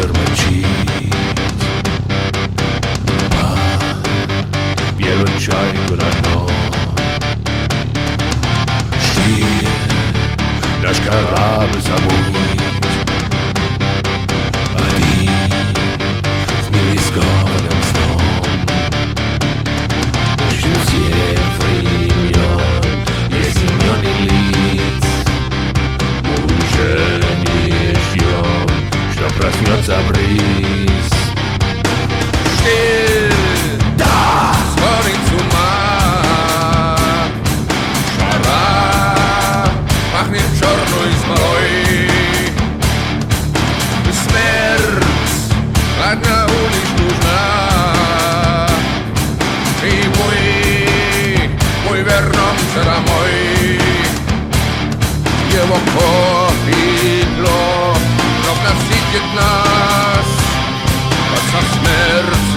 вечер мочи. идет за да! сходит с ума. Пахнет черной смолой Смерть одна улишь нужна. И мы, мы вернемся домой. Его кожа Gymnast, was hat Schmerz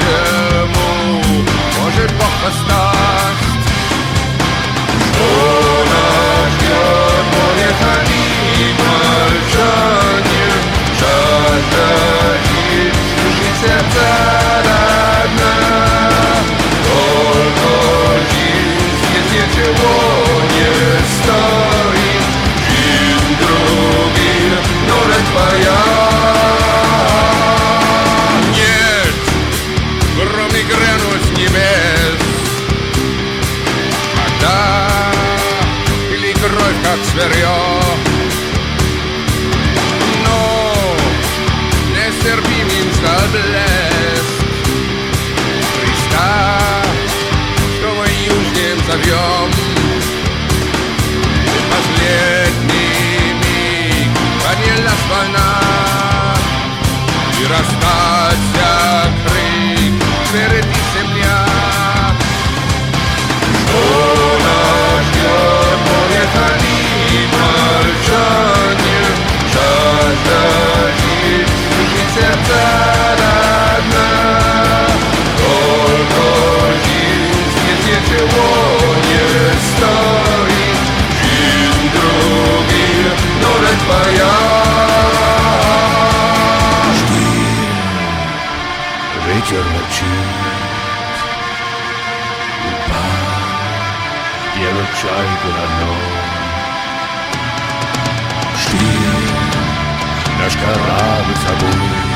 небес. Когда или кровь, как зверье Но нестерпимым стал блеск. Христа, что мы южнем зовем Последний миг, а поняла война. giorno ci va e lo c'hai con noi. Sì, la scarabella sabuta.